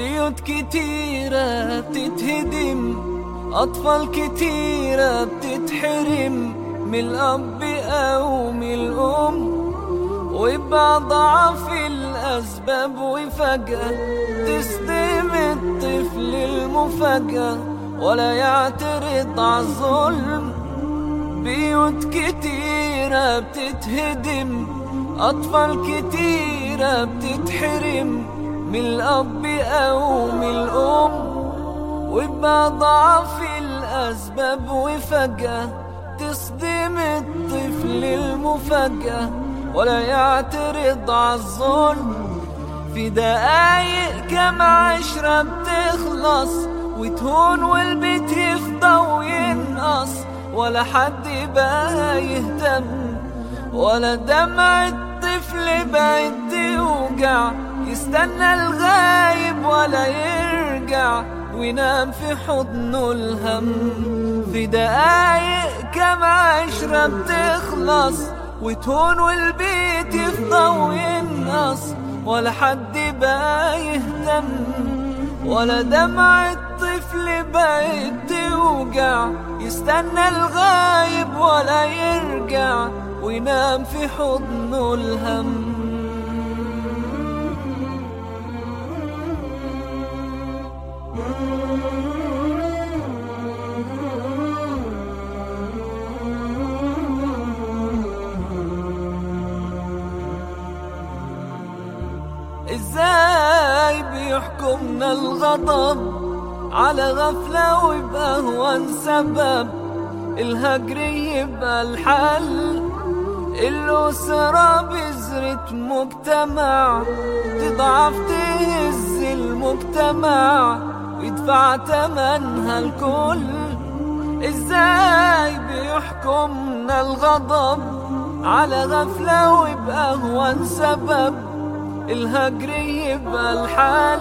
بيوت كتيرة بتتهدم أطفال كتيرة بتتحرم من الأب أو من الأم. ويبقى ضعف الأسباب وفجأة تصدم الطفل المفاجأة ولا يعترض على الظلم. بيوت كتيرة بتتهدم أطفال كتيرة بتتحرم من الأب أو من الأم ويبقى ضعف الأسباب وفجأة تصدم الطفل المفاجأة ولا يعترض على الظلم. في دقايق كم عشرة بتخلص وتهون والبيت يفضى وينقص. ولا حد بقى يهتم ولا دمع الطفل بقت توجع يستنى الغايب ولا يرجع وينام في حضنه الهم. في دقايق كم عشرة بتخلص وتهون والبيت يفضى وينقص ولا حد بقى يهتم ولا دمع الطفل بقت توجع يستنى الغايب ولا يرجع وينام في حضنه الهم. إزاي بيحكمنا الغضب على غفلة هو سبب؟ الهجر يبقى الحل الأسرة بذرة مجتمع تضعف تهز المجتمع ويدفع تمنها الكل. إزاي بيحكمنا الغضب على غفلة هو سبب؟ الهجر يبقى الحل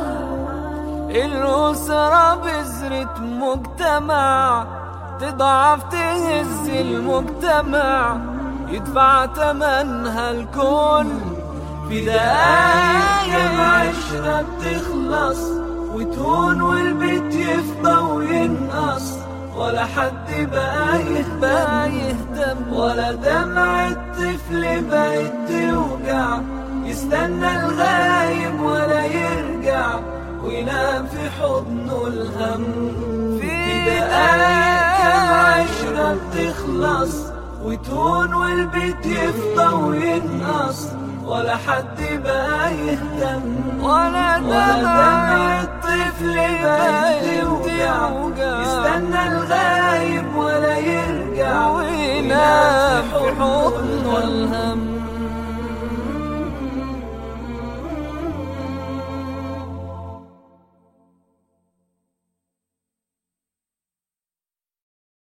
الأسرة بذرة مجتمع تضعف تهز المجتمع يدفع تمنها الكل. في دقايق عشرة بتخلص وتهون والبيت يفضى وينقص. ولا حد بقى يهتم ولا دمع الطفل بقت يستنى الغايب ولا يرجع وينام في حضنه الهم. في دقايق عشرة بتخلص وتهون والبيت يفضى وينقص. ولا حد بقى يهتم ولا دمع الطفل بقى توجع يستنى الغايب ولا يرجع وينام في حضنه الهم.